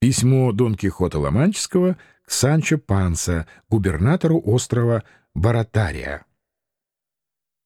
Письмо Дон Кихота Ломанческого к Санчо Панса, губернатору острова Баратария.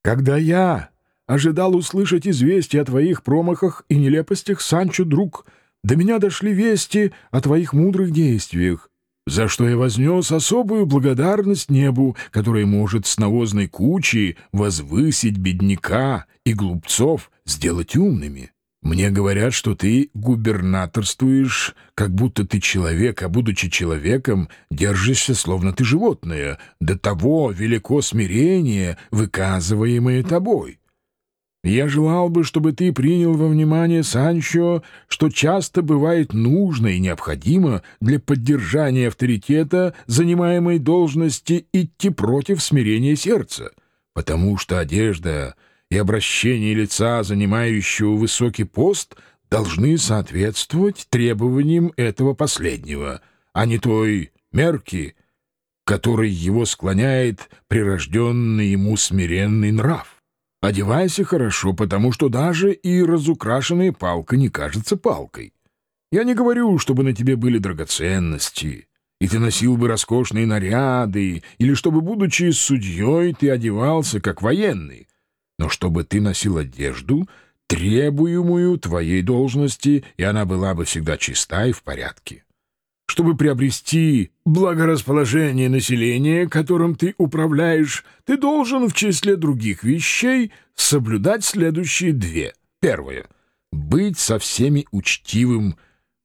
«Когда я ожидал услышать известия о твоих промахах и нелепостях, Санчо, друг, до меня дошли вести о твоих мудрых действиях, за что я вознес особую благодарность небу, которое может с навозной кучей возвысить бедняка и глупцов, сделать умными. Мне говорят, что ты губернаторствуешь, как будто ты человек, а будучи человеком, держишься, словно ты животное. До того велико смирение, выказываемое тобой. Я желал бы, чтобы ты принял во внимание, Санчо, что часто бывает нужно и необходимо для поддержания авторитета занимаемой должности идти против смирения сердца, потому что одежда и обращение лица, занимающего высокий пост, должны соответствовать требованиям этого последнего, а не той мерки, которой его склоняет прирожденный ему смиренный нрав. Одевайся хорошо, потому что даже и разукрашенная палка не кажется палкой. Я не говорю, чтобы на тебе были драгоценности, и ты носил бы роскошные наряды, или чтобы, будучи судьей, ты одевался как военный, но чтобы ты носил одежду, требуемую твоей должности, и она была бы всегда чиста и в порядке. Чтобы приобрести благорасположение населения, которым ты управляешь, ты должен в числе других вещей соблюдать следующие две. Первое — быть со всеми учтивым,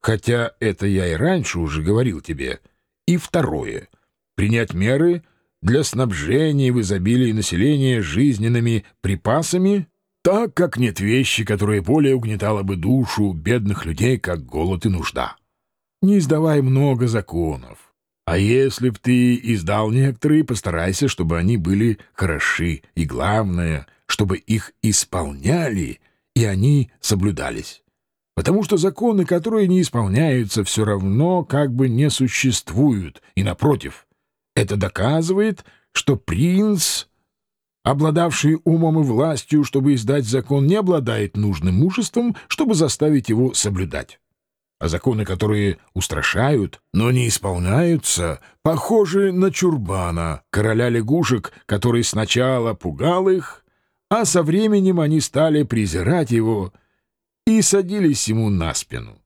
хотя это я и раньше уже говорил тебе. И второе — принять меры для снабжения в изобилии населения жизненными припасами, так как нет вещи, которая более угнетала бы душу бедных людей, как голод и нужда не издавай много законов. А если б ты издал некоторые, постарайся, чтобы они были хороши, и главное, чтобы их исполняли, и они соблюдались. Потому что законы, которые не исполняются, все равно как бы не существуют, и, напротив, это доказывает, что принц, обладавший умом и властью, чтобы издать закон, не обладает нужным мужеством, чтобы заставить его соблюдать а законы, которые устрашают, но не исполняются, похожи на чурбана, короля лягушек, который сначала пугал их, а со временем они стали презирать его и садились ему на спину.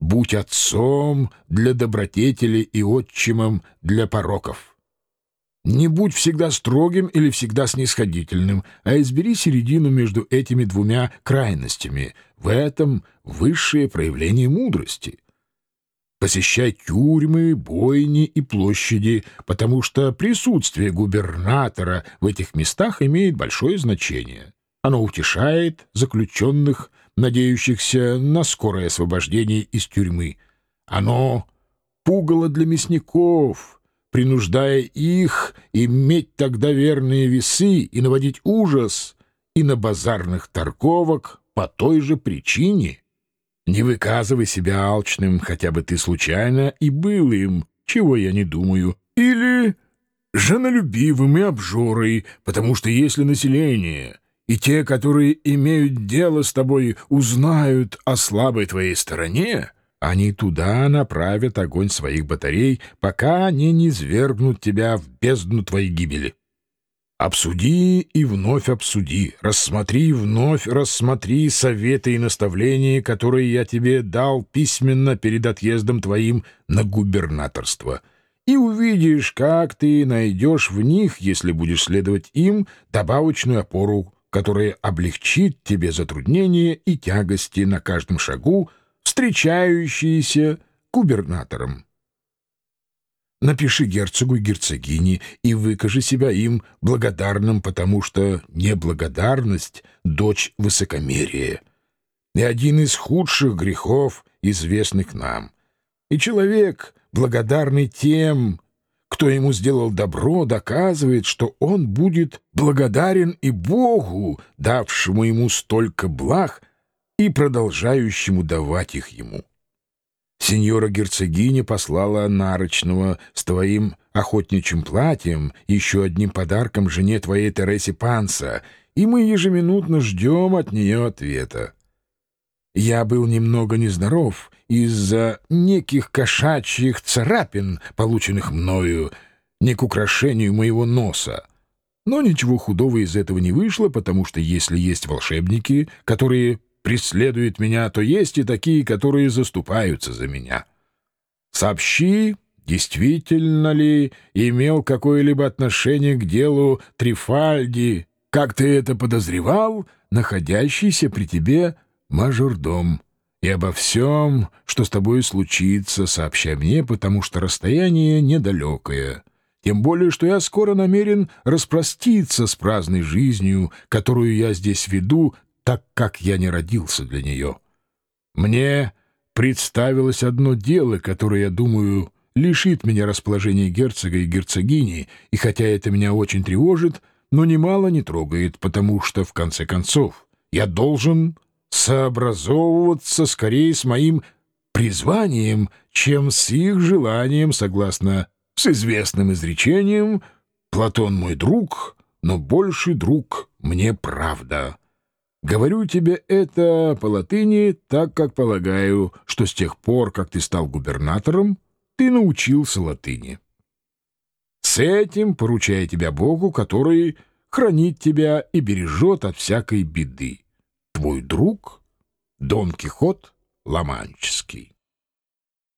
Будь отцом для добродетели и отчимом для пороков. Не будь всегда строгим или всегда снисходительным, а избери середину между этими двумя крайностями. В этом высшее проявление мудрости. Посещай тюрьмы, бойни и площади, потому что присутствие губернатора в этих местах имеет большое значение. Оно утешает заключенных, надеющихся на скорое освобождение из тюрьмы. Оно пугало для мясников — принуждая их иметь тогда верные весы и наводить ужас и на базарных торговок по той же причине. Не выказывай себя алчным, хотя бы ты случайно и был им, чего я не думаю, или женолюбивым и обжорой, потому что если население и те, которые имеют дело с тобой, узнают о слабой твоей стороне, они туда направят огонь своих батарей, пока они не свергнут тебя в бездну твоей гибели. Обсуди и вновь обсуди, рассмотри и вновь рассмотри советы и наставления, которые я тебе дал письменно перед отъездом твоим на губернаторство, и увидишь, как ты найдешь в них, если будешь следовать им, добавочную опору, которая облегчит тебе затруднения и тягости на каждом шагу, встречающиеся губернатором. Напиши герцогу и герцогине и выкажи себя им благодарным, потому что неблагодарность — дочь высокомерия и один из худших грехов, известных нам. И человек, благодарный тем, кто ему сделал добро, доказывает, что он будет благодарен и Богу, давшему ему столько благ, и продолжающему давать их ему. Сеньора-герцогиня послала нарочного с твоим охотничьим платьем, еще одним подарком жене твоей Тересе Панса, и мы ежеминутно ждем от нее ответа. Я был немного нездоров из-за неких кошачьих царапин, полученных мною не к украшению моего носа. Но ничего худого из этого не вышло, потому что если есть волшебники, которые преследуют меня, то есть и такие, которые заступаются за меня. Сообщи, действительно ли имел какое-либо отношение к делу Трифальди, как ты это подозревал, находящийся при тебе мажордом. И обо всем, что с тобой случится, сообщай мне, потому что расстояние недалекое. Тем более, что я скоро намерен распроститься с праздной жизнью, которую я здесь веду, так как я не родился для нее. Мне представилось одно дело, которое, я думаю, лишит меня расположения герцога и герцогини, и хотя это меня очень тревожит, но немало не трогает, потому что, в конце концов, я должен сообразовываться скорее с моим призванием, чем с их желанием, согласно с известным изречением «Платон мой друг, но больший друг мне правда». Говорю тебе это по латыни, так как полагаю, что с тех пор, как ты стал губернатором, ты научился латыни. С этим поручая тебя Богу, который хранит тебя и бережет от всякой беды. Твой друг Дон Кихот Ломанческий.